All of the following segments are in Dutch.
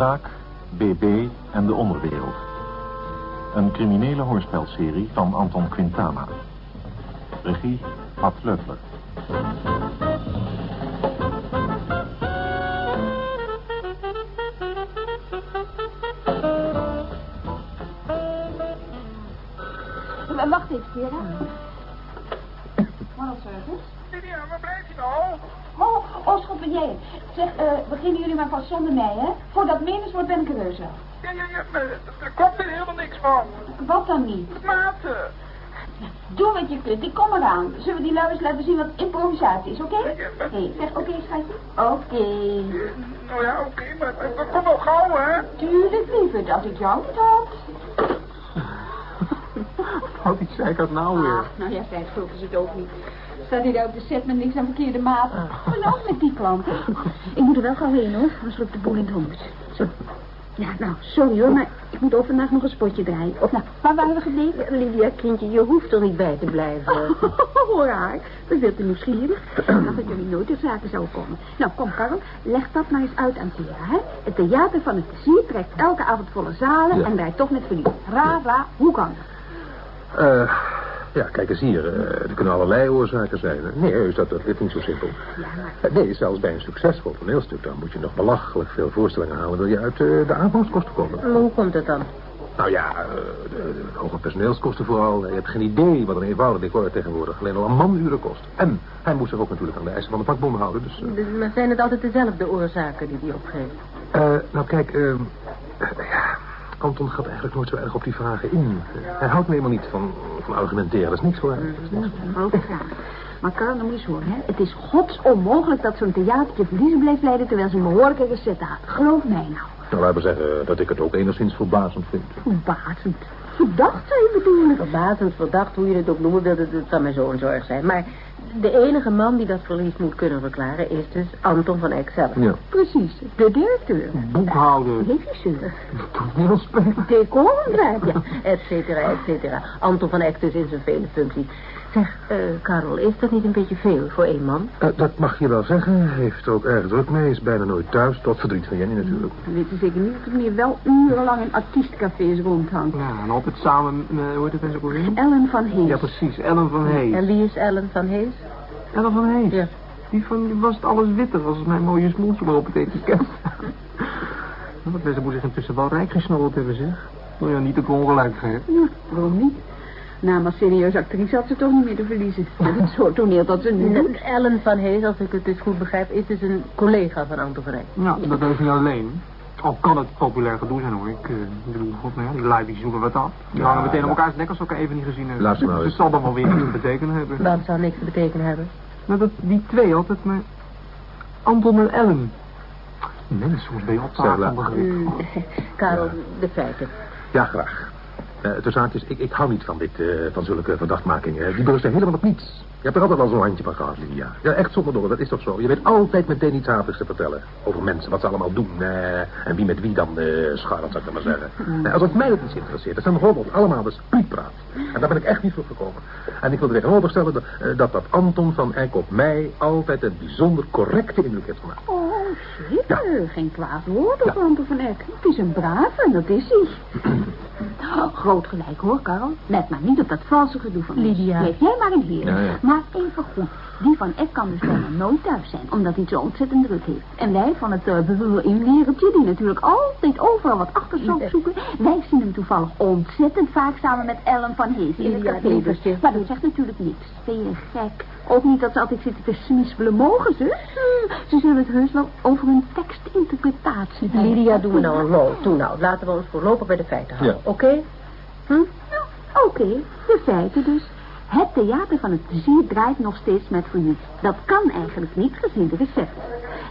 Draak, BB en de Onderwereld. Een criminele hoorspelserie van Anton Quintana. Regie Ad Leutler. Wacht even, Vera. Ronald Service. Lydia, waar blijf je nou? Oh, oh, schat, ben jij? Zeg, eh, beginnen jullie maar vast zonder mij, hè? Voordat menens wordt ben ik er heus wel. Ja, ja, ja, maar er komt er helemaal niks van. Wat dan niet? Maten. Doe wat je kunt, ik kom eraan. Zullen we die luiers laten zien wat improvisatie is, oké? Hé, zeg oké, schatje. Oké. Nou ja, oké, maar, maar kom wel gauw, hè? Tuurlijk, lieverd, als ik jou niet had. Wat die zeikert nou weer? Ah, nou ja, vijf gulden is het ook niet. Staat hij daar op de set met niks aan verkeerde maat? Wat nou met die klanten? Ik moet er wel gauw heen, hoor. Anders loopt de boel in het hond. Zo. Ja, nou, sorry hoor, maar ik moet overdag nog een spotje draaien. Of nou, waar waren we gebleven? Lydia, kindje, je hoeft er niet bij te blijven. Hoor haar, dat is veel te nieuwsgierig. Ik dacht dat jullie nooit ter zake zouden komen. Nou, kom Karel, leg dat maar eens uit aan Tira, hè? Het theater van het plezier trekt elke avond volle zalen Ja. en draait toch met verlies. Ra, ra, hoe kan dat? Eh, ja, kijk eens hier. eh, er kunnen allerlei oorzaken zijn. Nee, is dat, dat ligt niet zo simpel. Ja, maar... Eh, Nee, zelfs bij een succesvol toneelstuk... dan moet je nog belachelijk veel voorstellingen halen... wil je uit eh, de aanvangskosten komen. Maar hoe komt het dan? Nou ja, de, de hoge personeelskosten vooral. Je hebt geen idee wat een eenvoudig decor tegenwoordig... alleen al een manuren kost. En hij moet zich ook natuurlijk aan de eisen van de vakbond houden. Dus, Dus- Maar zijn het altijd dezelfde oorzaken die hij opgeeft? eh, nou kijk, eh, ja, Anton gaat eigenlijk nooit zo erg op die vragen in. Hij houdt me helemaal niet van, van argumenteren. Dat is niks voor hem. Dat is niks. Grote vraag. Maar Karel, dan moet je horen, hè. Het is gods onmogelijk dat zo'n theatertje verliezen blijft leiden... terwijl ze een behoorlijke recette had. Geloof mij nou. Nou, laten we zeggen dat ik het ook enigszins verbazend vind. Verbazend. Verdacht zou je bedoelen. Verbazend, verdacht, hoe je het ook noemen wil, dat het van mijn zoon zorg zijn. Maar de enige man die dat verlies moet kunnen verklaren is dus Anton van Eck zelf. Ja. Precies, de directeur. Boekhouder. Regisseur. Toneelspeler. Decorumbruik. Ja, et cetera, et cetera. Anton van Eck dus in zijn vele functies. Zeg, eh, Karel, is dat niet een beetje veel voor één man? Eh, dat mag je wel zeggen. Hij heeft er ook erg druk mee. Is bijna nooit thuis. Tot verdriet van Jenny natuurlijk. Dan weet je zeker niet dat meneer wel urenlang in artiestcafés rondhangt. Ja, en altijd samen, eh, hoe heet het ook alweer? Ellen van Hees. Ja, precies, Ellen van Hees. En wie is Ellen van Hees? Ellen van Hees? Ja. Die, van, die was het alles witter als mijn mooie smoeltje maar op het etiket. Nou, Dat mensen moet zich intussen wel rijk gesnobbeld hebben, zeg. Nou ja, niet ook ongelijk geeft. Ja, waarom niet? Nou, maar serieus actrice had ze toch niet meer te verliezen. Met het soort toneel dat ze nu doet. Ellen van Hees, als ik het dus goed begrijp, is dus een collega van Anton van Eck. Ja, dat is niet alleen. Al kan het populair gedoe zijn hoor. Ik eh, ik bedoel, god, nou ja, die live die zoeken wat af. Die Ja, hangen meteen op nek als ze elkaar even niet gezien hebben. Luister nou Dus eens. het zal dan wel weer iets te betekenen hebben. Wat zou niks te betekenen hebben? Nou, dat, die twee altijd, maar... Anton en Ellen. Mensen, soms ben je op tafel laat- begrip. Karel, de feiten. Ja, graag. Eh tussen haakjes, ik, ik hou niet van dit, eh, van zulke verdachtmakingen. Die berusten helemaal op niets. Je hebt er altijd al zo'n handje van gehad, Lydia. Ja, echt zonder door, dat is toch zo. Je weet altijd meteen iets aardigs te vertellen. Over mensen, wat ze allemaal doen. eh, en wie met wie dan eh scharrelt, zou ik maar zeggen. Eh, alsof mij dat iets interesseert. Dat zijn bijvoorbeeld allemaal dus praat. En daar ben ik echt niet voor gekomen. En ik wil er tegenoverstellen dat, dat dat Anton van Eyck op mij altijd een bijzonder correcte indruk heeft gemaakt. Oh, zeker. Geen kwaad woord over Anton van Eck. Het is een brave en dat is hij. Oh, groot gelijk hoor, Karel. Let maar niet op dat valse gedoe van. Lydia. Blijf jij maar in heer. Ja, ja. Maar even goed. Die van Eck kan dus bijna nooit thuis zijn, omdat hij het zo ontzettend druk heeft. En wij van het uh, inwereldje, die natuurlijk altijd overal wat achterzoek zoeken. Wij zien hem toevallig ontzettend vaak samen met Ellen van Hees in het Ja, café. Maar dat zegt natuurlijk niks. Ben je gek? Ook niet dat ze altijd zitten te smispelen. Mogen ze? Hm, Ze zullen het heus wel over hun tekstinterpretatie hebben. Lydia, doe me nou een lol. Toe nou, laten we ons voorlopig bij de feiten houden. Ja. Oké? Hm? Nou, Oké, de feiten dus. Het theater van het plezier draait nog steeds met failliet. Dat kan eigenlijk niet gezien de recepten.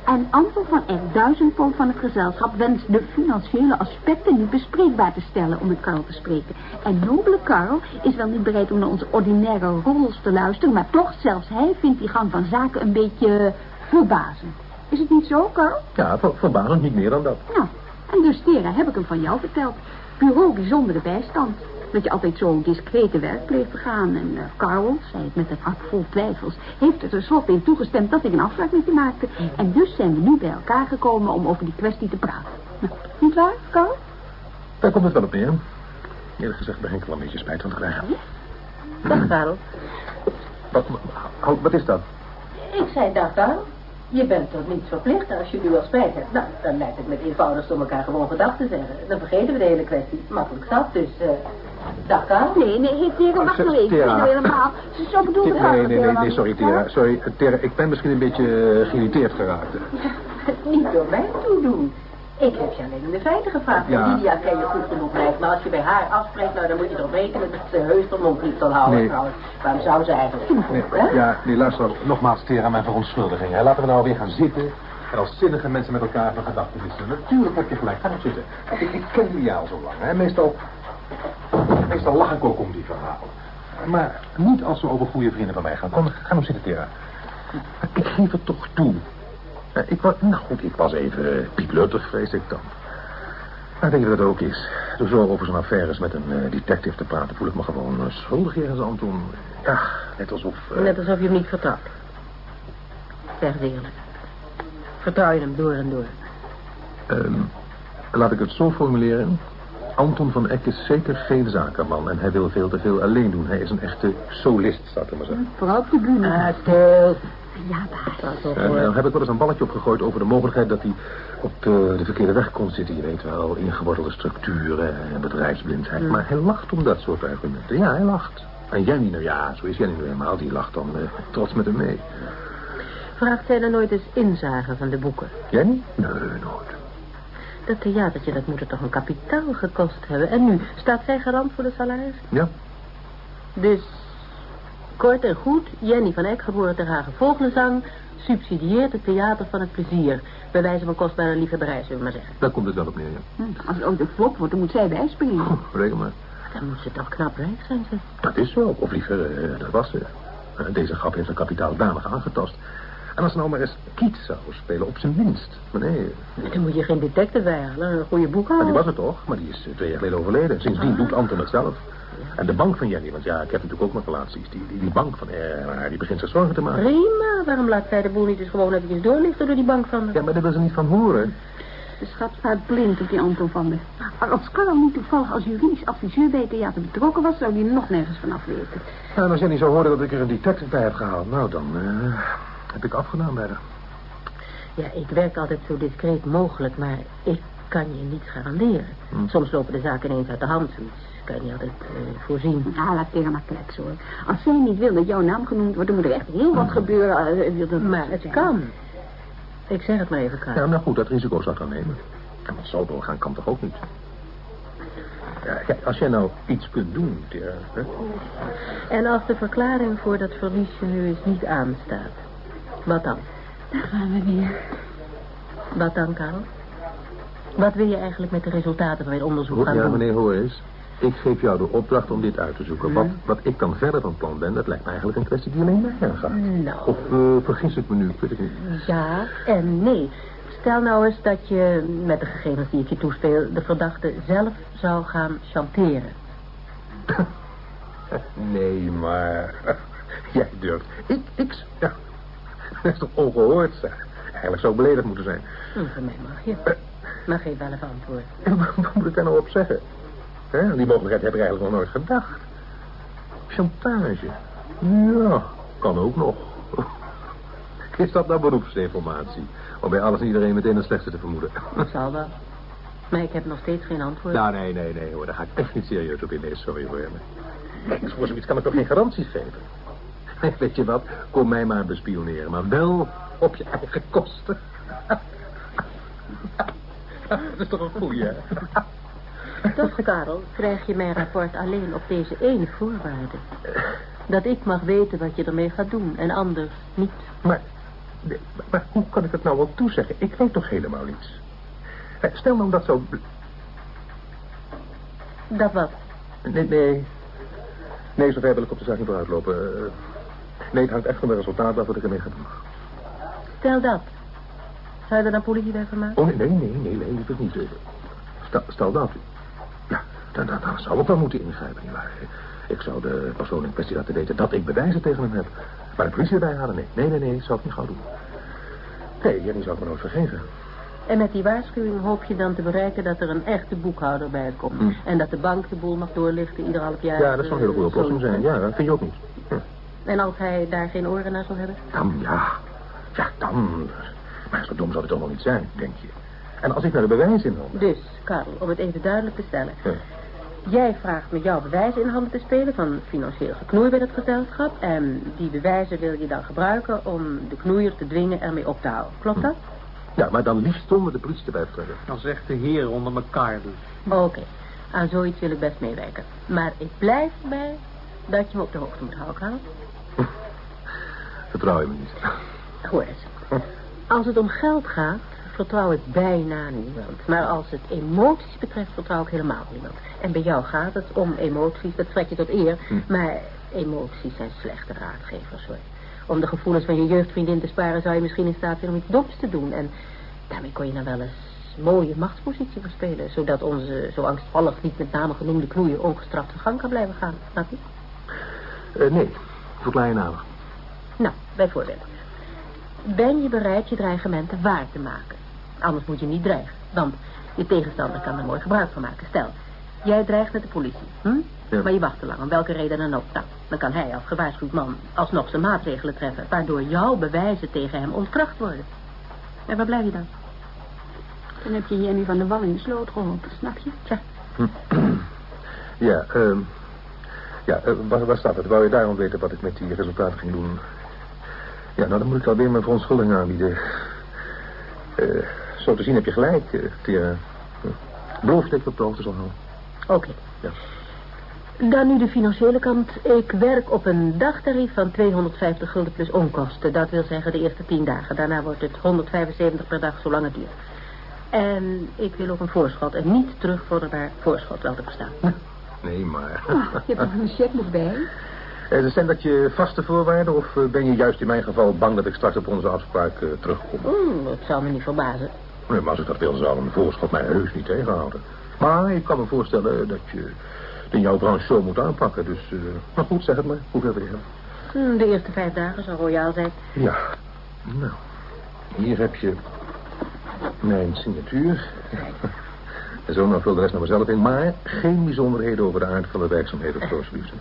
En Anton van Eck, duizendpoot van het gezelschap, wenst de financiële aspecten niet bespreekbaar te stellen, om met Karl te spreken. En nobele Karl is wel niet bereid om naar onze ordinaire roddels te luisteren, maar toch, zelfs hij vindt die gang van zaken een beetje verbazend. Is het niet zo, Karl? Ja, ver, verbazend niet meer dan dat. Nou, en dus Tera heb ik hem van jou verteld. Bureau bijzondere bijstand. Dat je altijd zo discreet te werk te gaan. En eh Carl, zei het met een hart vol twijfels, heeft er tenslotte in toegestemd dat ik een afspraak met je maakte. En dus zijn we nu bij elkaar gekomen om over die kwestie te praten. Niet waar, Carl? Daar komt het wel op neer. Eerlijk gezegd begin ik wel een beetje spijt van te krijgen. Dag, Karel. Wat, wat, wat is dat? Ik zei dag, Karel. Je bent tot niets verplicht als je nu al spijt hebt. Nou, dan lijkt het met eenvoudigst om elkaar gewoon gedag te zeggen. Dan vergeten we de hele kwestie. Makkelijk zat, dus... eh dag. Nee, nee, hey, Tera, wacht nou even. Tera. Helemaal. Zo bedoel ik Nee, nee, nee, nee, sorry, Tera. Sorry, Tera, ik ben misschien een beetje uh, geïrriteerd geraakt. Niet door mij toedoen. Ik heb je alleen om de feiten gevraagd. Ja. Lydia ken je goed genoeg, lijkt. Maar als je bij haar afspreekt, nou, dan moet je erop rekenen dat ze heus de mond niet zal houden. Nee. trouwens. Waarom zou ze eigenlijk? Nee, hè? ja, nee, luister, nogmaals, Tera, mijn verontschuldiging. hè. Laten we nou weer gaan zitten en als zinnige mensen met elkaar van gedachten wisselen. Natuurlijk heb je gelijk, ga nog zitten. Ik, ik ken Lydia al zo lang, hè. Meestal, meestal lach ik ook om die verhalen. Maar niet als ze over goede vrienden van mij gaan. Kom, ga nog zitten, Tera. Ik geef het toch toe. Eh, Ik was, nou goed, ik was even uh, piepleutig, vrees ik dan. Maar je wat het ook is? Door zo over zo'n affaires met een eh, detective te praten... voel ik me gewoon uh, schuldig jegens Anton. Ja, net alsof... eh, Net alsof je hem niet vertrouwt. Zeg het eerlijk. Vertrouw je hem door en door. ehm, laat ik het zo formuleren. Anton van Eck is zeker geen zakenman... en hij wil veel te veel alleen doen. Hij is een echte solist, zou ik maar zeggen. Vooral op de bühne. Ah, stil. Ja, baas. En dan heb ik wel eens een balletje opgegooid over de mogelijkheid dat hij op de, de verkeerde weg kon zitten. Je weet wel, ingewortelde structuren en bedrijfsblindheid. Maar hij lacht om dat soort argumenten. Ja, hij lacht. En Jenny, nou ja, zo is Jenny nu eenmaal. Die lacht dan eh, trots met hem mee. Vraagt zij dan nooit eens inzage van de boeken? Jenny? Nee, nooit. Dat theatertje, dat moet er toch een kapitaal gekost hebben. En nu, staat zij garant voor de salaris? Ja, Dus, kort en goed, Jenny van Eck, geboren ter Hagen Vogelenzang... subsidieert het theater van het plezier. Bij wijze van kostbare liefhebberij, zullen we maar zeggen. daar komt het wel op neer, ja. Hm, Als het ooit een flop wordt, dan moet zij bijspringen. Goh, reken maar. Dan moet ze toch knap rijk zijn, zeg. Dat is zo. Of liever, eh, dat was ze. Eh, deze grap heeft haar kapitaal danig aangetast. En als ze nou maar eens kiet zou spelen, op zijn minst. Maar nee, Dan moet je geen detective bijhalen, een goede Maar boekhouder. die was het toch? Maar die is eh, twee jaar geleden overleden. Sindsdien doet Anton het zelf. En de bank van Jenny, want ja, ik heb natuurlijk ook mijn relaties. Die, die, die bank van haar, die begint zich zorgen te maken. Prima, waarom laat zij de boel niet eens gewoon eventjes doorlichten door die bank van haar? Ja, maar daar wil ze niet van horen. De schat staat blind op die Anton van de. Maar als Carl niet toevallig als juridisch adviseur bij het theater betrokken was, zou hij er nog nergens vanaf weten. Nou, en als Jenny zou horen dat ik er een detective bij heb gehaald, nou, dan eh, heb ik afgedaan bij haar. Ja, ik werk altijd zo discreet mogelijk, maar ik kan je niets garanderen. Soms lopen de zaken ineens uit de hand, zoiets kan je niet altijd eh, voorzien. Nou, laat Tera maar kleksen hoor. Als zij niet wil dat jouw naam genoemd wordt, dan moet er echt heel wat gebeuren. eh, dat Maar het zijn. kan. Ik zeg het maar even, Karel. Ja, nou goed, dat risico zou ik dan nemen. En wat zo doorgaan kan toch ook niet? Ja, kijk, als jij nou iets kunt doen, Tera, hè? En als de verklaring voor dat verliesje nu eens niet aanstaat, wat dan? Daar gaan we weer. Wat dan, Karel? Wat wil je eigenlijk met de resultaten van dit onderzoek Goed, gaan ja, doen? meneer, hoor eens. Ik geef jou de opdracht om dit uit te zoeken. Wat, wat ik dan verder van plan ben, dat lijkt me eigenlijk een kwestie die alleen mij aangaat. Nou, Of eh, vergis ik me nu? Ik weet het niet. ja en nee. Stel nou eens dat je, met de gegevens die ik je toespeel, de verdachte zelf zou gaan chanteren. Nee, maar... Jij durft. Ik, ik... Ja. Dat is toch ongehoord, zeg. Eigenlijk zou ik beledigd moeten zijn. Hm, van mij mag je. Maar geef wel even antwoord. Wat moet ik daar nou op zeggen? Hè, die mogelijkheid heb ik eigenlijk nog nooit gedacht. Chantage. Ja, kan ook nog. Is dat nou beroepsdeformatie? Om bij alles en iedereen meteen het slechtste te vermoeden. Dat zal wel. Maar ik heb nog steeds geen antwoord. Nou, nee, nee, nee, hoor. Daar ga ik echt niet serieus op in. Nee, sorry hoor. Kijk, voor zoiets kan ik toch geen garanties geven? Weet je wat? Kom mij maar bespioneren. Maar wel op je eigen kosten. Dat is toch een goeie, hè? Toch, Karel, krijg je mijn rapport alleen op deze ene voorwaarde. Dat ik mag weten wat je ermee gaat doen en anders niet. Maar, maar, hoe kan ik het nou wel toezeggen? Ik weet toch helemaal niets. Eh, Stel nou dat zo... Dat wat? Nee, nee. Nee, zover wil ik op de zaak niet vooruitlopen. Eh, Nee, het hangt echt van de resultaten af wat ik ermee ga doen. Stel dat. Zou je er dan politie bij van maken? Oh, nee, nee, nee, nee, nee, liever niet. Stel, stel dat. Dan, zou ik wel moeten ingrijpen, nietwaar? Ik zou de persoon in kwestie laten weten dat ik bewijzen tegen hem heb. Maar de politie erbij halen, nee. Nee, nee, nee, dat zou ik niet gauw doen. Nee, Jenny zou ik me nooit vergeven. En met die waarschuwing hoop je dan te bereiken dat er een echte boekhouder bij komt. Hm. En dat de bank de boel mag doorlichten ieder half jaar. Ja, dat zou een hele goede oplossing zijn. Ja, dat vind je ook niet. Hm. En als hij daar geen oren naar zal hebben? Dan ja. Ja, dan. Maar zo dom zal het toch nog niet zijn, denk je. En als ik naar de bewijzen in handen... Dus, Karel, om het even duidelijk te stellen. Jij vraagt me jouw bewijzen in handen te spelen van financieel geknoei bij het gezelschap. En die bewijzen wil je dan gebruiken om de knoeier te dwingen ermee op te houden. Klopt dat? Ja, maar dan liefst zonder de politie erbij te trekken. Dan zegt de heren onder elkaar dus. Oké, aan zoiets wil ik best meewerken. Maar ik blijf erbij dat je me op de hoogte moet houden, Karel. Vertrouw je me niet. Eens. Als het om geld gaat, vertrouw ik bijna niemand. Maar als het emoties betreft, vertrouw ik helemaal niemand. En bij jou gaat het om emoties, dat trek je tot eer. Maar emoties zijn slechte raadgevers, hoor. Om de gevoelens van je jeugdvriendin te sparen... zou je misschien in staat zijn om iets doms te doen. En daarmee kon je dan wel eens mooie machtspositie verspelen... zodat onze zo angstvallig niet met name genoemde knoeier... ongestraft zijn gang kan blijven gaan. Snap je? Eh, nee, verklaar je nader. Nou, bijvoorbeeld. Ben je bereid je dreigementen waar te maken? Anders moet je niet dreigen. Want je tegenstander kan er mooi gebruik van maken. Stel, jij dreigt met de politie. Hm? Ja. Maar je wacht te lang, om welke reden dan ook. Nou, dan kan hij als gewaarschuwd man alsnog zijn maatregelen treffen... waardoor jouw bewijzen tegen hem ontkracht worden. En waar blijf je dan? Dan heb je Jenny van der Wal in de sloot geholpen, snap je? Tja, Ja, ehm ja, eh, waar, waar staat het? Wou je daarom weten wat ik met die resultaten ging doen? Ja, nou dan moet ik alweer mijn verontschuldiging aanbieden. Eh, zo te zien heb je gelijk, uh, Tera. Uh, beloof dat ik op de hoogte zal houden. Oké. Ja. Dan nu de financiële kant. Ik werk op een dagtarief van 250 gulden plus onkosten. Dat wil zeggen de eerste 10 dagen. Daarna wordt het 175 per dag, zolang het duurt. En ik wil ook een voorschot, een niet terugvorderbaar voorschot wel te verstaan. Nee, maar... Oh, je hebt er een cheque bij. Eh, zijn dat je vaste voorwaarden of eh, ben je juist in mijn geval bang dat ik straks op onze afspraak eh, terugkom? Hmm, dat zou me niet verbazen. Nee, maar als ik dat wil, zal een voorschot mij heus niet tegenhouden. Maar ik kan me voorstellen dat je het in jouw branche zo moet aanpakken. Dus, eh maar goed, zeg het maar. Hoeveel wil je hebben? Hmm, de eerste vijf dagen zou royaal zijn. Ja. Nou, hier heb je mijn signatuur. En zo nou vul de rest naar mezelf in. Maar geen bijzonderheden over de aard van de werkzaamheden, of zo, alsjeblieft.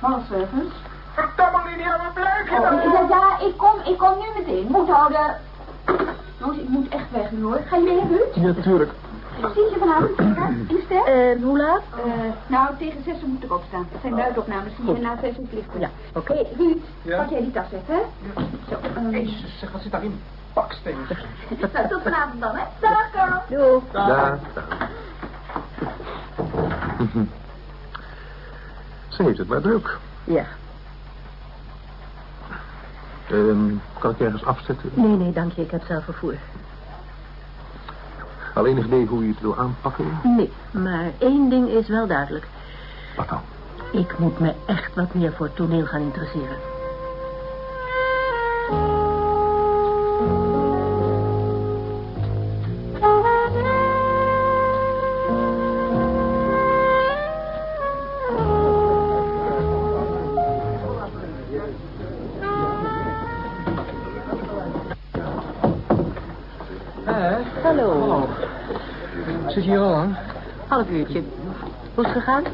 Malservers. Verdomme, Lydia, waar blijf je Oh, dan? ja, ja, ik kom, ik kom nu meteen. Moet houden. Jongens, ik moet echt weg nu hoor. Ga je mee, Ruud? Ja, natuurlijk. Zie je vanavond, ster? En hoe laat? Eh, nou, tegen zes moet ik opstaan. Het zijn buitenopnames die je na zes uur plichten. Ja, oké. Hé, Ruud, Ja? pak jij die tas even, hè? Zo, ehm, Jezus, zeg, wat zit daarin? Baksteen. nou, tot vanavond dan, hè? Dag, Carl. Doei. Ja. Ze heeft het maar druk. Ja. Ehm, kan ik ergens afzetten? Nee, nee, dank je. Ik heb zelf vervoer. Alleen een idee hoe je het wil aanpakken? Nee, maar één ding is wel duidelijk. Wat dan? Ik moet me echt wat meer voor toneel gaan interesseren. Half uurtje. Hoe is het gegaan?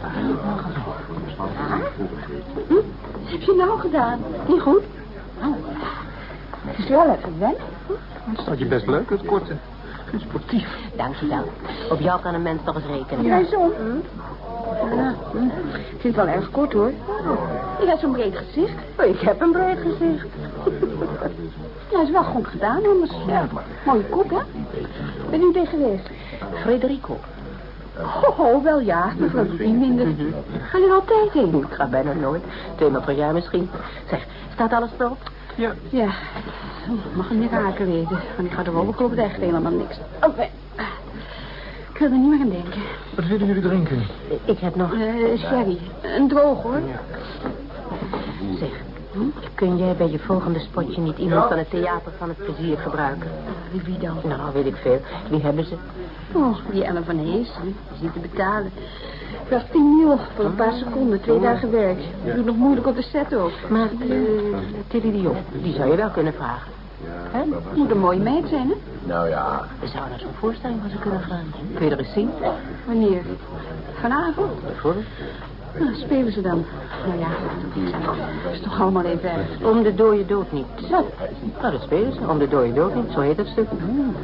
Hm? Wat heb je nou gedaan? Niet goed? Oh, het is wel even wennen. Het staat je best leuk, het korte. Sportief. Dank je wel. Op jou kan een mens toch eens rekenen. Jij zo? Ja, hm. Ik vind het wel erg kort hoor. Je hebt zo'n breed gezicht. Oh, ik heb een breed gezicht. Ja, is wel goed gedaan anders. Ja. Mooie kop, hè? Ben u tegen geweest? Frederico. Oh, oh, wel ja. Mevrouw niet minder. Ga je er altijd heen? Ik ga bijna nooit. Tweemaal per jaar misschien. Zeg, staat alles erop? Ja. Ja. Mag een niet raken weten. Want ik ga er geloof ik echt helemaal niks. Oh, nee. Ik wil er niet meer aan denken. Wat willen jullie drinken? Ik heb nog... Eh, sherry. Een droog hoor. Zeg, kun jij bij je volgende spotje niet iemand van het theater van het plezier gebruiken? Wie, wie dan? Nou, weet ik veel. Wie hebben ze? Oh, die Ellen van Hees. Die zit te betalen. vraag 10 mil voor een paar seconden, twee dagen werk. Doe nog moeilijk op de set ook. Maar uh, Tilly de Jong, die zou je wel kunnen vragen. Hè? Moet een mooie meid zijn, hè? Nou ja. We zouden daar zo'n voorstelling van ze kunnen gaan. Kun je er eens zien? Wanneer? Vanavond? Bijvoorbeeld. Nou, spelen ze dan. Nou ja, dat is toch allemaal even erg. Om de dode dood niet. Zo. Nou, dat spelen ze. Om de dode dood niet. Zo heet het stuk. Hmm.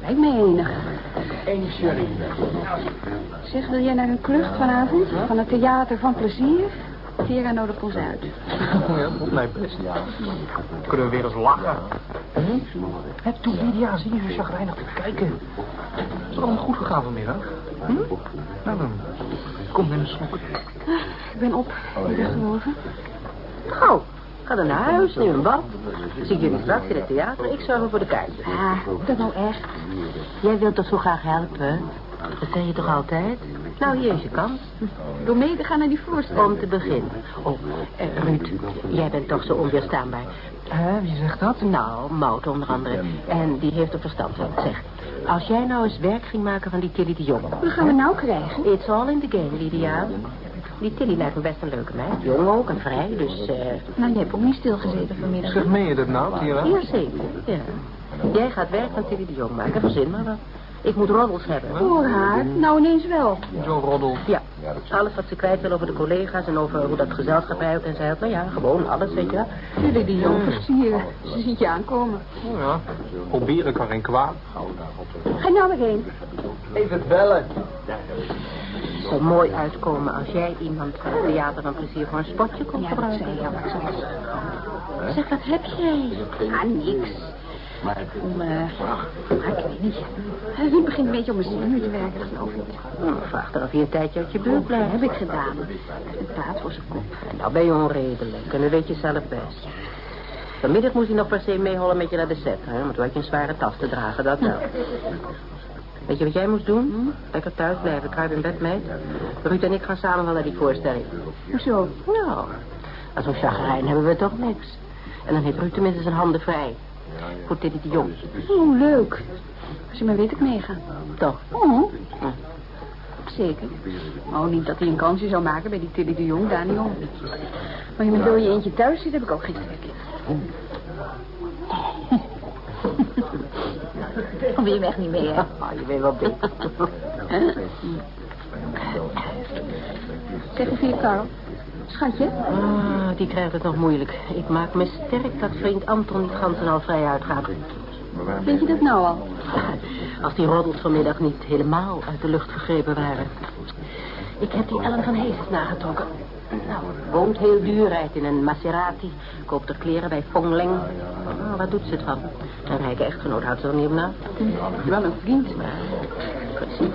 Lijkt mij enig. Eén sherry. Zeg, wil jij naar een klucht vanavond? Van het Theater van Plezier? Vera nodigt ons uit. ja, op mij best. Kunnen we weer eens lachen? Hm? Het toe, Lydia, zie je zo chagrijnig te kijken. Is het allemaal goed gegaan vanmiddag? Hm? Nou dan, kom in een slok. Ik ben op. Ik ben geloven. Nou, ga dan naar huis, neem een bad. Zie ik jullie straks in het theater. Ik zorg voor de kaartjes. Ah, dat nou echt. Jij wilt toch zo graag helpen? Dat zeg je toch altijd? Nou, hier is je kans. Door mee te gaan naar die voorstelling. Om te beginnen. Oh, uh, Ruud, jij bent toch zo onweerstaanbaar. Hè, wie zegt dat? Nou, Mout onder andere. En die heeft er verstand van. Zeg, als jij nou eens werk ging maken van die Tilly de Jong. Wat gaan we nou krijgen? It's all in the game, Lydia. Die Tilly lijkt me best een leuke meid. Jong ook en vrij, dus... Uh... Nou, je hebt ook niet stilgezeten vanmiddag. Zeg, meen je dat nou, Tira? Jazeker, ja. Jij gaat werk van Tilly de Jong maken, verzin maar wat. Ik moet roddels hebben. Voor haar? Nou, ineens wel. Zo'n roddel? Ja. Alles wat ze kwijt wil over de collega's en over hoe dat gezelschap uit en zij Nou ja, gewoon alles, weet je wel. Jullie die jong versieren. Ze ziet je aankomen. Oh ja, proberen kan geen kwaad. Ga nou weer heen. Even bellen. Het zou mooi uitkomen als jij iemand van het theater van plezier voor een spotje ja, gebruiken. Ja, dat zei je. Zeg, wat heb jij? Ah, niks. Om, uh, ik weet niet. Het begint een beetje om mijn zenuwen te werken, dat geloof ik. Nou, vraag dan of je een tijdje uit je buurt blijft. Dat heb ik gedaan. Een paard voor zijn kop. En nou ben je onredelijk. En dat weet je zelf best. Vanmiddag moest hij nog per se meehollen met je naar de set. Hè? Want toen had je een zware tas te dragen, dat wel. Weet je wat jij moest doen? Lekker thuis blijven, kruip in bed, meid. Ruud en ik gaan samen wel naar die voorstelling. Hoezo? Nou, als zo'n chagrijn hebben we toch niks. En dan heeft Ruud tenminste zijn handen vrij. Voor Tilly de Jong. Oh, leuk. Als je maar weet, ik meega. Toch? Oh. Ja. Zeker. Oh, niet dat hij een kansje zou maken bij die Tilly de Jong, Daniel. Maar je wil je eentje thuis zit, heb ik ook geen trek in. Dan wil je weg niet mee, hè? Oh, je weet wel beter. zeg eens hier, Carl. Schatje? Ah, die krijgt het nog moeilijk. Ik maak me sterk dat vriend Anton niet gans en al vrij uitgaat. Weet je dat nou al? Als die roddels vanmiddag niet helemaal uit de lucht gegrepen waren. Ik heb die Ellen van Hees nagetrokken. Nou, woont heel duur, rijdt in een Maserati. Koopt er kleren bij Fongling. Oh, wat doet ze het van? Een rijke echtgenoot houdt ze er niet op na. Wel een vriend. Precies.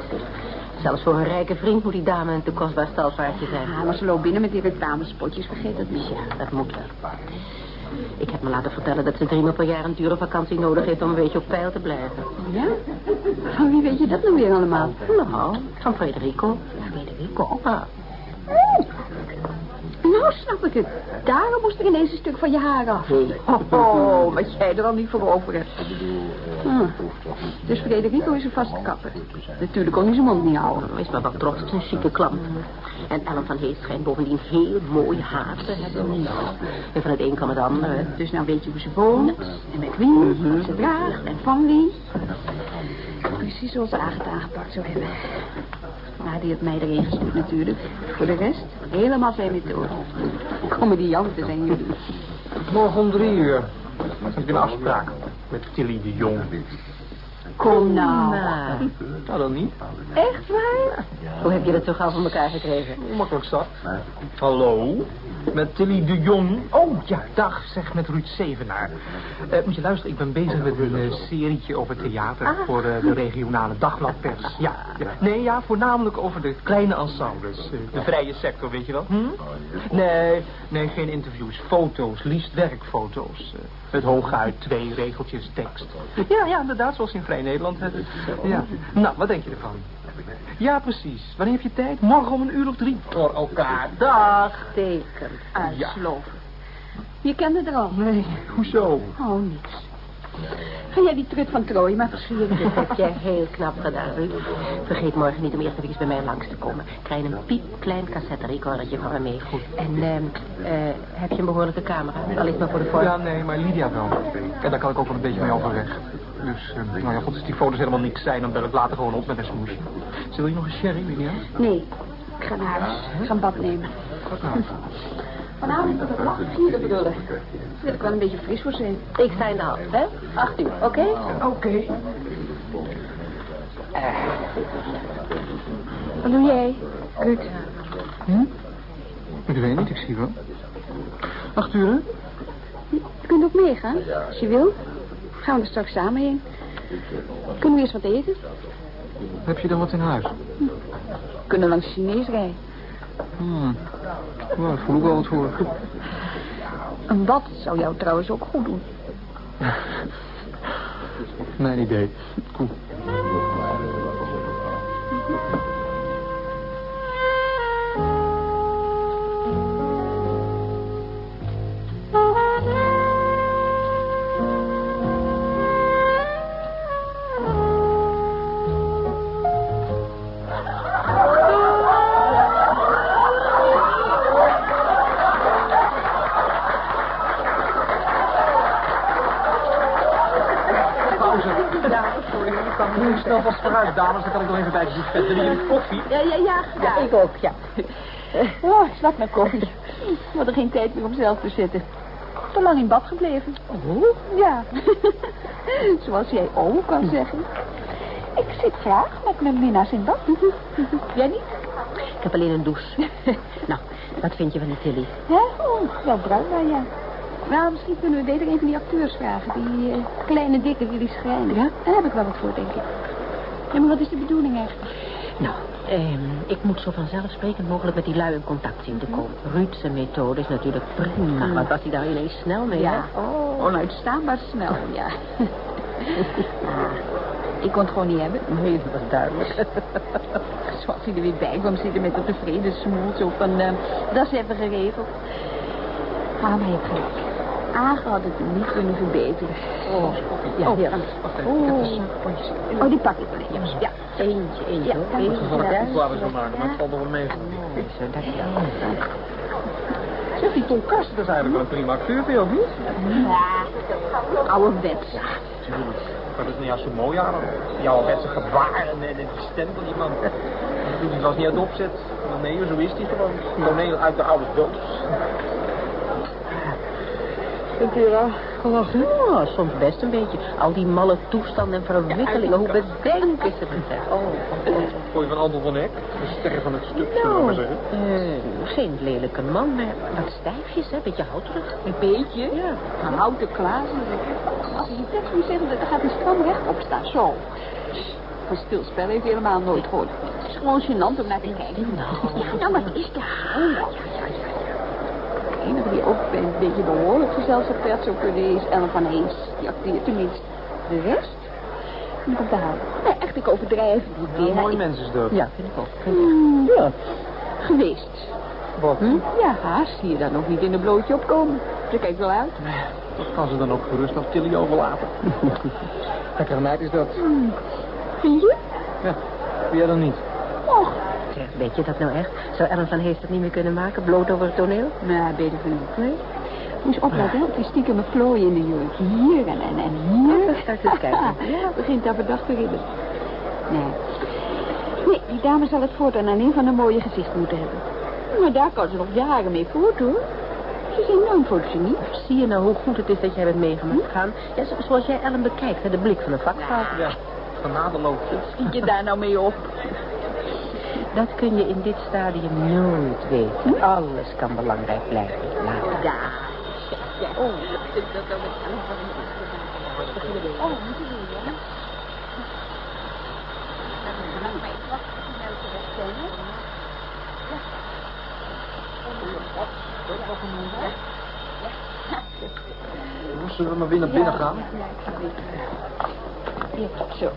Zelfs voor een rijke vriend moet die dame een te kostbaar stalvaartje zijn. Ja, maar ze loopt binnen met die reclamespotjes. Vergeet dat niet. Ja, dat moet wel. Ik heb me laten vertellen dat ze drie maal per jaar een dure vakantie nodig heeft om een beetje op peil te blijven. Ja? Van wie weet je dat nou weer allemaal? Nou, van Frederico. Frederico? Ah. Nou snap ik het. Daarom moest er ineens een stuk van je haar af. Oh, oh, wat jij er al niet voor over hebt. Hm. Dus Frederico is een vaste kapper. Natuurlijk kon hij zijn mond niet houden. Wees maar wat trots op zijn chique klant. En Ellen van Hees schijnt bovendien heel mooi haar te hebben. En van het een kan het ander. Dus nou weet je hoe ze woont. En met wie. Mm Ze draagt. En van wie. Precies zoals Agat aangepakt zou hebben. Maar die heeft mij erin gestuurd natuurlijk. Voor de rest, helemaal zijn methode. Comedianten zijn jullie. Morgen om drie uur. Ik heb een afspraak met Tilly de Jong. Kom nou. Nou, dan niet. Echt waar? Hoe heb je dat zo gauw van elkaar gekregen? Makkelijk zat. Hallo? Met Tilly de Jong. Oh, ja, dag, zeg, met Ruud Zevenaar. Uh, moet je luisteren, ik ben bezig met een uh, serietje over theater... Ah. voor uh, de regionale dagbladpers. Ja, ja, nee, ja, voornamelijk over de kleine ensembles. de vrije sector, weet je wel. Hm? Nee, nee, geen interviews. Foto's, liefst werkfoto's. met hooguit twee regeltjes tekst. Ja, ja, inderdaad, zoals in Vrij Nederland. Ja. Nou, wat denk je ervan? Ja, precies. Wanneer heb je tijd? Morgen om een uur of drie. Voor elkaar. Dag. Teken. Uitsloven. Je kende er al? Nee, hoezo? Oh, niks. Ga jij die trut van Troje maar versieren? Dat heb jij heel knap gedaan, Ruud. Vergeet morgen niet om eerst even bij mij langs te komen. Krijg een piepklein cassette recordertje van me mee. Goed. En eh, heb je een behoorlijke camera? Al is maar voor de vorm. Ja, nee, maar Lydia wel. En daar kan ik ook wel een beetje mee overweg. Dus, eh, nou ja, goed, als die foto's helemaal niks zijn, dan bel ik later gewoon op met een smoesje. Zul je nog een sherry, Lydia? Nee, ik ga naar huis. Ik ga een bad nemen. Wat nou? Vanavond tot het lacht vieren bedoelen. Wil ik wel een beetje fris voor zijn. Ik sta in de hand, hè? Acht uur, oké? Oké. Wat doe jij? Ruud. Hm? Ik weet niet, ik zie wel. Acht uur, hè? Je kunt ook meegaan, als je wil. Gaan we er straks samen heen. Kunnen we eerst wat eten? Heb je dan wat in huis? We kunnen langs de Chinees rijden. Hmm. Nou, dat voel ik wel voor. Een bad zou jou trouwens ook goed doen. Mijn idee. Goed. Willen jullie koffie? Ja, ja, ja. Ja, ik ook, ja. Oh, ik slap naar koffie. We hadden geen tijd meer om zelf te zitten. Te lang in bad gebleven. Oh? Ja. Zoals jij ook kan zeggen. Ik zit graag met mijn minnaars in bad. Jij niet? Ik heb alleen een douche. nou, wat vind je van die Tilly? Hè? Oh, wel bruikbaar, ja. Nou, misschien kunnen we beter even die acteurs vragen. Die eh, kleine dikke die die schrijnen. Ja? Daar heb ik wel wat voor, denk ik. Ja, maar wat is de bedoeling eigenlijk? Nou, ehm, ik moet zo vanzelfsprekend mogelijk met die lui in contact zien te komen. Ruud zijn methode is natuurlijk prima. Wat was hij daar ineens snel mee, Ja, hè? oh, onuitstaanbaar snel, ja. Ah, ik kon het gewoon niet hebben. Nee, dat was duidelijk. Zoals hij er weer bij kwam zitten met een tevreden smoel. Zo van, eh, dat is even geregeld. Ah, maar je hebt gelijk. Agen had het niet kunnen verbeteren. Oh, ja, Oh, zakpontjes. Oh, die pak ik wel. Ja. Eentje, eentje. Ja. Eentje, ja. ook wel eens van maken, maar het valt nog wel mee. Zeg, die Tom Karsten, dat is eigenlijk wel een prima acteur, vind je ook niet? Ja, ouderwets. Tuurlijk. Maar dat is niet als zo mooi aan. Die ouderwetse gebaren en, en die stem van die man. Dat hij was niet uit opzet. Nee, zo is hij gewoon. Toneel uit de oude doos. Vind je wel gelachen? Ja, soms best een beetje. Al die malle toestanden en verwikkelingen. Hoe bedenken ze het, zeg. Oh, Gooi van Anton van Eck. De ster van het stuk, zullen we Nou, maar zeggen. eh, geen lelijke man, maar wat stijfjes, hè? Beetje houterig. Een beetje. Ja. Een houten klaas. Als je die tekst moet zeggen, dan gaat hij stram rechtop staan. Zo. Van stilspel heeft hij helemaal nooit gehoord. Het is gewoon gênant om naar te kijken. Nou. Nou, wat is nou? De enige die ook een beetje behoorlijk gezelschap werd zou kunnen is Ellen van Hees. Die acteert tenminste. De rest? Moet ik op de houden. Nee, echt, ik overdrijf niet Ja, mooi Ik- mens is dat. Ja, vind ik ook. Hmm, ja. Geweest. Wat? Hm? Ja, haast zie je daar nog niet in een blootje opkomen. Ze kijkt wel uit. Dat kan ze dan ook gerust aan Tilly overlaten. Lekkere meid is dat. Vind je? Ja, wie jij dan niet? Och, weet je dat nou echt? Zou Ellen van Hees dat niet meer kunnen maken? Bloot over het toneel? nou, beter van niet. Nee? Moet je opletten, hè? Het is stiekem een plooi in de jurk. Hier en, en, en hier. Ja, straks eens kijken. Ja, begint daar verdacht te ribbelen. Nee. Nee, die dame zal het voortaan aan een van een mooie gezicht moeten hebben. Maar daar kan ze nog jaren mee voort, hoor. Ze is enorm fotogeniek. Zie je nou hoe goed het is dat jij bent meegemaakt gaan? Ja, zo- zoals jij Ellen bekijkt, hè, de blik van een vakvrouw. Ja, genadeloos. Schiet je daar nou mee op? Dat kun je in dit stadium nooit weten. Alles kan belangrijk blijven. Later. Ja. ja. Oh, dat dat dat met Ellen van Hees gedaan. Oh, moeten we doen, ja? Laat mij even wachten tot die nou terecht komen. Zullen we maar weer naar binnen gaan? Ja, zo.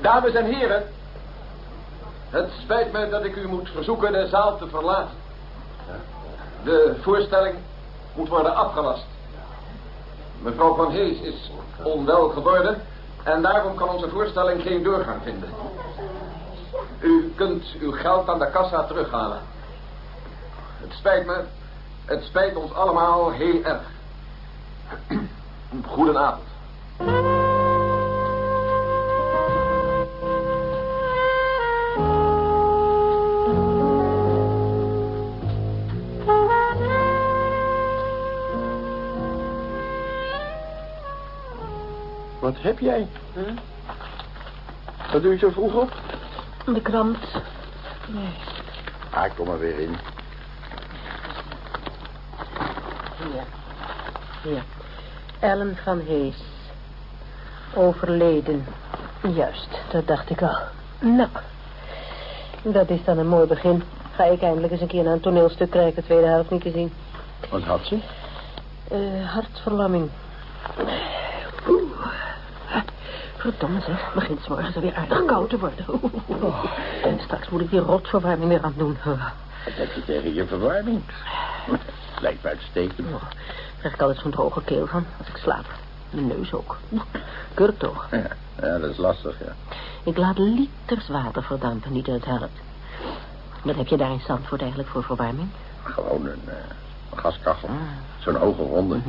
Dames en heren, het spijt me dat ik u moet verzoeken de zaal te verlaten. De voorstelling moet worden afgelast. Mevrouw Van Hees is onwel geworden en daarom kan onze voorstelling geen doorgang vinden. U kunt uw geld aan de kassa terughalen. Het spijt me. Het spijt ons allemaal heel erg. Goedenavond. Wat heb jij? Wat doe je zo vroeg op? De krant. Ah, ik kom er weer in. Hier. Hier. Ellen van Hees. Overleden. Juist, dat dacht ik al. Nou, dat is dan een mooi begin. Ga ik eindelijk eens een keer naar een toneelstuk krijgen, de tweede helft niet te zien. Wat had ze? Eh, hartverlamming. Verdomme zeg, begint 's morgens alweer aardig koud te worden. Oeh. En straks moet ik die rotverwarming weer aan doen. Wat heb je tegen je verwarming? Lijkt me uitstekend. Oh, krijg ik altijd zo'n droge keel van als ik slaap. Mijn neus ook. Kurk toch. Ja, ja, dat is lastig, ja. Ik laat liters water verdampen, niet dat het helpt. Wat heb je daar in Zandvoort eigenlijk voor verwarming? Gewoon een, eh, gaskachel. Zo'n hoge ronde.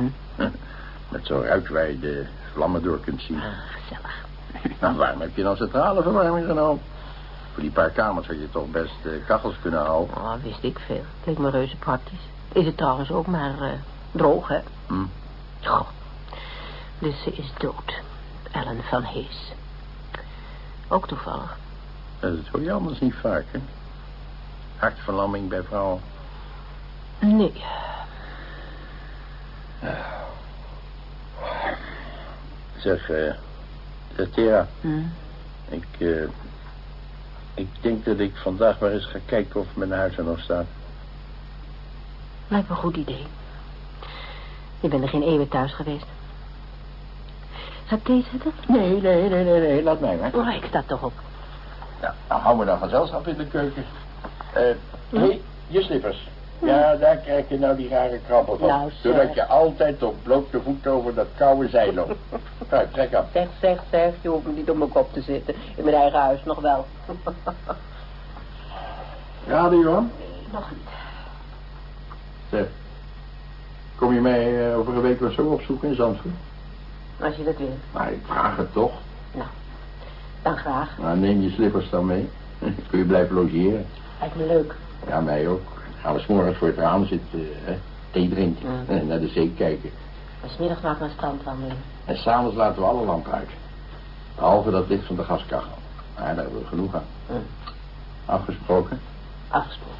Met zo'n ruit waar je de vlammen door kunt zien. Ah, gezellig. Nou, waarom heb je dan centrale verwarming genomen? Voor die paar kamers had je toch best eh, kachels kunnen houden. Oh, wist ik veel. Leek me reuze praktisch. Is het trouwens ook maar eh, droog, hè? Hm. Goh. Dus ze is dood. Ellen van Hees. Ook toevallig. Dat hoor je anders niet vaak, hè? Hartverlamming bij vrouwen. Nee. Zeg, eh... zeg, Tera, Hm. ik, eh... Ik denk dat ik vandaag maar eens ga kijken of mijn huis er nog staat. Lijkt me een goed idee. Je bent er geen eeuwen thuis geweest. Zal ik thee zetten? Nee, nee, nee, nee, nee, laat mij maar. Oh, ik sta toch op. Nou, nou hou me dan gezelschap in de keuken. Eh, hey, je slippers. Ja, daar krijg je nou die rare krabbel van. Nou. Zodat je altijd op blote voet over dat koude zeil loopt. nou, trek af. Zeg, zeg, zeg. Je hoeft niet op mijn kop te zitten. In mijn eigen huis nog wel. Die Johan. nog niet. Zeg, kom je mij eh, over een week of zo opzoeken in Zandvoort? Als je dat wil. Maar ik vraag het toch. Nou, dan graag. Nou, neem je slippers dan mee. Kun je blijven logeren. Lijkt me leuk. Ja, mij ook. Gaan we 's morgens voor het raam zitten, hè, thee drinken en naar de zee kijken. En 's middags maken we een strandwandeling. En s'avonds laten we alle lampen uit. Behalve dat licht van de gaskachel. Maar daar hebben we genoeg aan. Afgesproken? Afgesproken.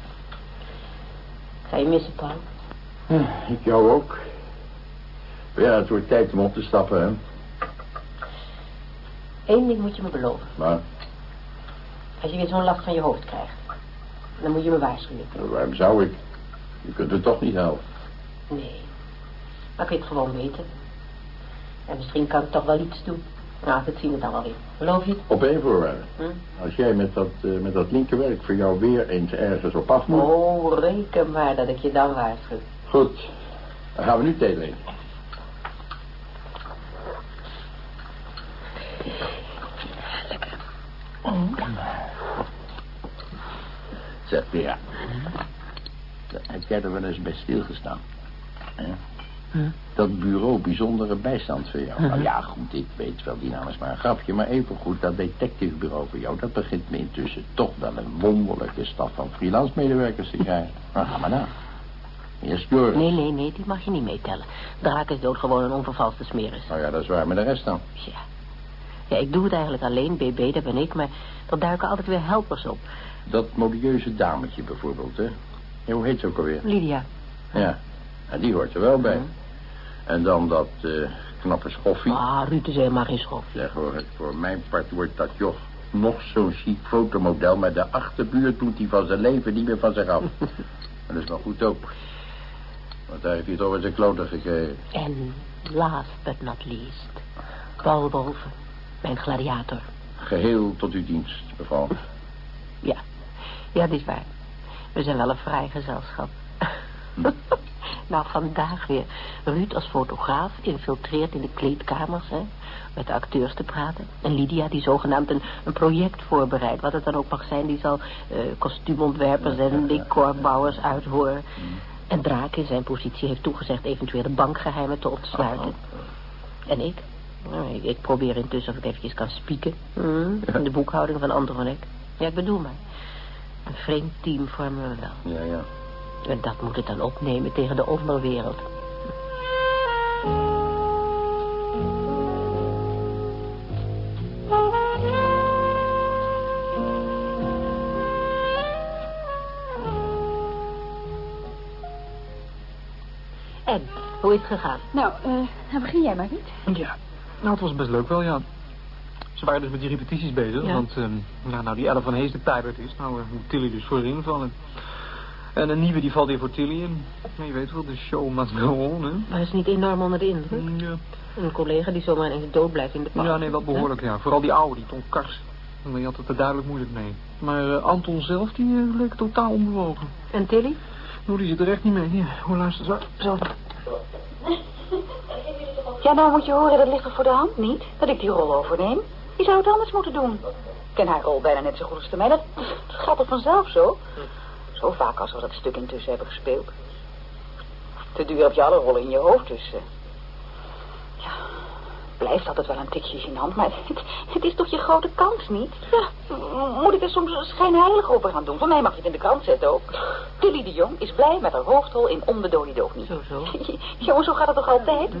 Ga je missen, Paul? Ik jou ook. Ja, het wordt tijd om op te stappen, hè. Eén ding moet je me beloven. Maar Als je weer zo'n last van je hoofd krijgt. Dan moet je me waarschuwen. waarom zou ik? Je kunt het toch niet helpen. Nee. Maar kun je het gewoon weten. En misschien kan ik toch wel iets doen. Nou, dat zien we dan wel weer. Geloof je het? Op één voorwaarde. Hm? Als jij met dat, eh, met dat linkerwerk voor jou weer eens ergens op af moet. Oh, reken maar dat ik je dan waarschuw. Goed. Dan gaan we nu thee drinken. Zeg, ja. Heb jij er wel eens bij stilgestaan? Hè? Dat bureau bijzondere bijstand voor jou. Nou ja, goed, ik weet wel, die naam is maar een grapje. Maar evengoed, dat detectivebureau voor jou... dat begint me intussen toch wel een wonderlijke staf van freelance medewerkers te krijgen. Nou, ga maar na. Eerst Joris. Nee, nee, nee, die mag je niet meetellen. Draak is dood gewoon een onvervalste smeris. Nou ja, dat is waar, maar de rest dan? Ja. Ja, ik doe het eigenlijk alleen, BB, dat ben ik, maar er duiken altijd weer helpers op. Dat modieuze dametje bijvoorbeeld, hè? Ja, hoe heet ze ook alweer? Lydia. Ja, en die hoort er wel bij. En dan dat eh, knappe schoffie. Ah, Ruud is helemaal geen schof. Zeg hoor, voor mijn part wordt dat joch nog zo'n chic fotomodel... maar de achterbuurt doet hij van zijn leven niet meer van zich af. Dat is wel goed ook. Want daar heeft hij toch eens een klote gekregen. En last but not least, Paul Wolven, mijn gladiator. Geheel tot uw dienst, mevrouw. Ja, ja, dat is waar. We zijn wel een vrij gezelschap. nou, vandaag weer. Ruud als fotograaf infiltreert in de kleedkamers, hè. Met de acteurs te praten. En Lydia die zogenaamd een, een project voorbereidt. Wat het dan ook mag zijn. Die zal eh, kostuumontwerpers en decorbouwers uithoren. En Draak in zijn positie heeft toegezegd eventuele bankgeheimen te ontsluiten. En ik? Nou, ik, ik probeer intussen of ik eventjes kan spieken. Hmm, in de boekhouding van Eck. Ja, ik bedoel maar. Een vreemd team vormen we wel. Ja, ja. En dat moet het dan opnemen tegen de onderwereld. En, hoe is het gegaan? Nou, eh, nou begin jij maar niet. Ja, nou, het was best leuk wel, ja. Ze waren dus met die repetities bezig, Ja. want ehm, ja, nou, die Elle van Hees de Tijbert is, nou eh, moet Tilly dus voor invallen. En een nieuwe die valt hier voor Tilly ja, je weet wel, de show must go on, hè. Maar is niet enorm onder de indruk? Ja. Een collega die zomaar ineens dood blijft in de pauze. ja, nee, wel behoorlijk, ja. Vooral die oude, die Ton Kars. Die had het er duidelijk moeilijk mee. Maar eh, Anton zelf, die eh, leek totaal onbewogen. En Tilly? Nou, die zit er echt niet mee. Hier, hoe luister zo. Zelf. Ja, nou moet je horen, dat ligt er voor de hand niet. Dat ik die rol overneem. Wie zou het anders moeten doen? Ik ken haar rol bijna net zo goed als de mij. Dat, dat gaat toch vanzelf zo? Zo vaak als we dat stuk intussen hebben gespeeld. Te duur heb je alle rollen in je hoofd, dus... eh, ja, blijft altijd wel een tikje gênant, maar het, het is toch je grote kans niet? Ja, moet ik er soms schijnheilig over gaan doen? Voor mij mag je het in de krant zetten ook. Tilly de Jong is blij met haar hoofdrol in Om de Dode Doog niet. Zo, zo. Jongen, zo gaat het toch altijd?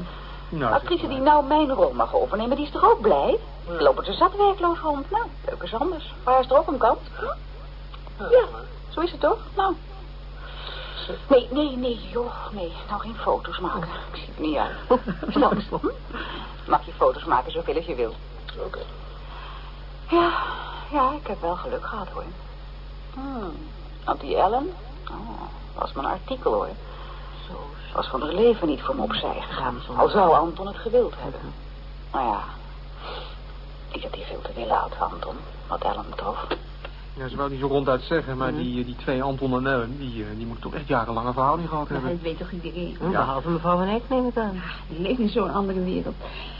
Nou, Actrice die nou mijn rol mag overnemen, die is toch ook blij? Lopen ze zat werkloos rond? Nou, leuk is anders. Waar is er ook een kant? Hm? Ja, zo is het toch? Nou. Nee, nee, nee, joh, nee. Nou geen foto's maken. Ik zie het niet uit. Nou, hm? Mag je foto's maken zoveel als je wil. Oké. Ja, ja, ik heb wel geluk gehad hoor. Hmm. Want die Ellen, oh, was mijn artikel hoor. Zo, Was van haar leven niet voor me opzij gegaan. zo. Al zou Anton het gewild hebben. Nou ja, ik had hier veel te willen uit van Anton, wat Ellen betrof. Ja, ze wou niet zo ronduit zeggen, maar die, eh, die twee Anton en Ellen, die, eh, die moeten toch echt jarenlange verhouding gehad hebben. dat weet toch iedereen? Hm, Behalve mevrouw van Eck, neem ik aan. Die leeft in zo'n andere wereld.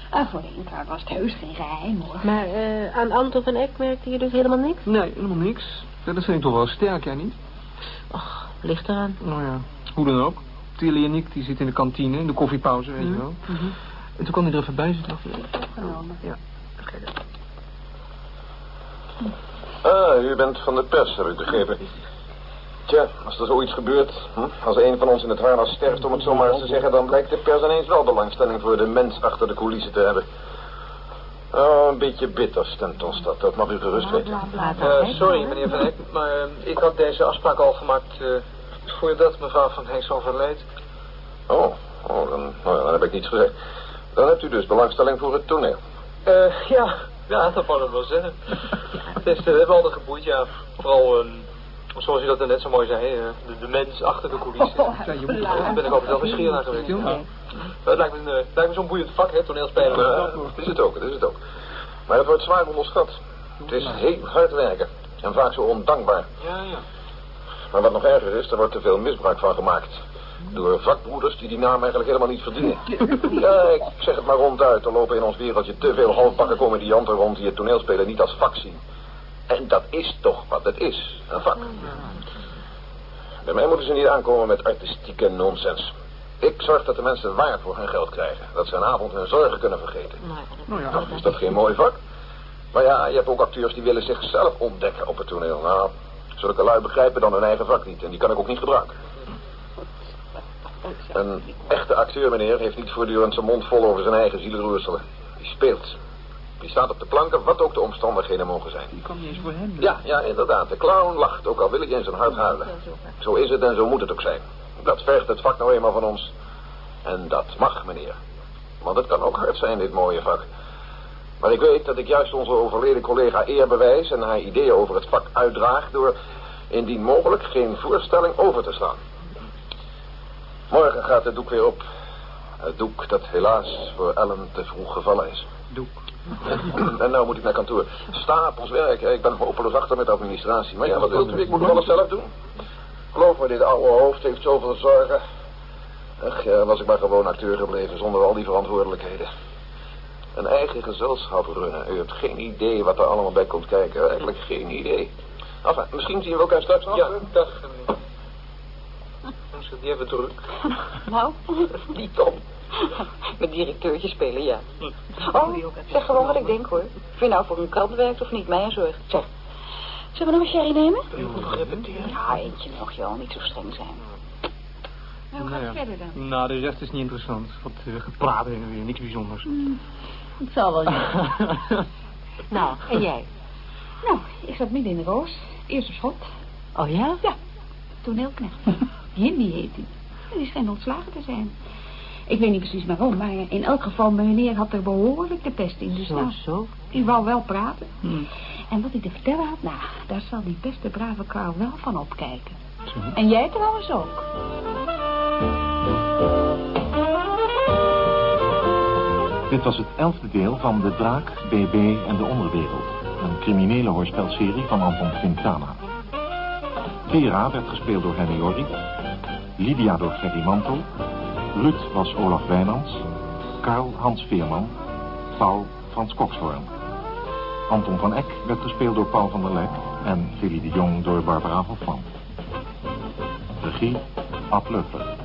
En voor de inkaart was het heus geen geheim, hoor. Maar eh, aan Anton van Eck merkte je dus helemaal niks? Nee, helemaal niks. Ja, dat vind ik toch wel sterk, jij niet? Och, ligt eraan. Nou ja, hoe dan ook. Tilly en Nick, die zitten in de kantine, in de koffiepauze, weet je wel. En toen kwam hij er even bij zitten. Ja. Ah, u bent van de pers, heb ik begrepen. Tja, als er zoiets gebeurt, hm? als een van ons in het harnas sterft, om het zo maar eens te zeggen, dan blijkt de pers ineens wel belangstelling voor de mens achter de coulissen te hebben. Oh, een beetje bitter stemt ons dat, dat mag u gerust weten. Eh, sorry, meneer Van Eck, maar eh, ik had deze afspraak al gemaakt uh, voordat mevrouw Van Hees overleed. Oh, oh dan, nou ja, dan heb ik niets gezegd. Dan hebt u dus belangstelling voor het toneel. Eh, ja, ja, dat wou ik wel zeggen. Het is, uh, we hebben altijd geboeid, ja. Vooral, um, zoals u dat net zo mooi zei, uh, de, de mens achter de coulissen. Oh, ja, je moet, daar ben ik altijd wel verschil naar geweest. Ja. Maar het lijkt me, een, lijkt me zo'n boeiend vak, hè, toneelspelen. Ja, het is het ook, het is het ook. Maar het wordt zwaar onderschat. Het is heel hard werken. En vaak zo ondankbaar. Ja, ja. Maar wat nog erger is, er wordt te veel misbruik van gemaakt. Door vakbroeders die die naam eigenlijk helemaal niet verdienen. Ja, ik zeg het maar ronduit. Er lopen in ons wereldje te veel halfbakken comedianten rond die het toneelspelen niet als vak zien. En dat is toch wat het is, een vak. Bij mij moeten ze niet aankomen met artistieke nonsens. Ik zorg dat de mensen waar voor hun geld krijgen. Dat ze een avond hun zorgen kunnen vergeten. Nou ja. Nou, is dat geen mooi vak? Maar ja, je hebt ook acteurs die willen zichzelf ontdekken op het toneel. Nou, zulke lui begrijpen dan hun eigen vak niet. En die kan ik ook niet gebruiken. Een echte acteur, meneer, heeft niet voortdurend zijn mond vol over zijn eigen zielenroerselen. Die speelt. Die staat op de planken, wat ook de omstandigheden mogen zijn. Die kwam niet eens voor hem. Ja, ja, inderdaad. De clown lacht, ook al wil ik in zijn hart huilen. Zo is het en zo moet het ook zijn. Dat vergt het vak nou eenmaal van ons. En dat mag, meneer. Want het kan ook hard zijn, dit mooie vak. Maar ik weet dat ik juist onze overleden collega eer bewijs... en haar ideeën over het vak uitdraag... door indien mogelijk geen voorstelling over te slaan. Morgen gaat het doek weer op. Het doek dat helaas voor Ellen te vroeg gevallen is. Doek. En nou moet ik naar kantoor. Stapels werk. Ik ben hopeloos achter met de administratie. Maar ja, wat wilt u? Ik moet nog alles zelf doen. Geloof me, dit oude hoofd heeft zoveel zorgen. Ach ja, was ik maar gewoon acteur gebleven zonder al die verantwoordelijkheden. Een eigen gezelschap runnen. U hebt geen idee wat er allemaal bij komt kijken. Eigenlijk geen idee. Enfin, misschien zien we elkaar straks nog. Ja, dag. Is die even druk? Nou, Niet om. met directeurtje spelen, ja. Oh, zeg gewoon wat ik denk, hoor. Of je nou voor een krant werkt of niet, mij en zorg. Zeg, zullen we nog een sherry nemen? Ja, eentje nog, joh. Niet zo streng zijn. Nou, hoe gaat het verder dan? Nou, de rest is niet interessant. Wat uh, gepraat heen en weer, niks bijzonders. Het zal wel, ja. Nou, en jij? Nou, ik zat midden in de roos. Eerste schot. Oh ja? Ja, toneelknecht. Jimmy heet hij. En die schijnt ontslagen te zijn. Ik weet niet precies waarom, maar in elk geval, meneer had er behoorlijk de pest in. Dus Zo, nou, zo. die wou wel praten. Hmm. En wat hij te vertellen had, nou, daar zal die beste brave Karl wel van opkijken. En jij trouwens ook. Dit was het elfde deel van De Draak, BB en de Onderwereld. Een criminele hoorspelserie van Anton Quintana. Vera werd gespeeld door Henny Orry. Lydia door Gerry Mantel. Ruud was Olaf Wijnands. Karl Hans Veerman. Paul Frans Kokshoorn. Anton van Eck werd gespeeld door Paul van der Lek. En Willy de Jong door Barbara Hofman. Regie Ad Leupler.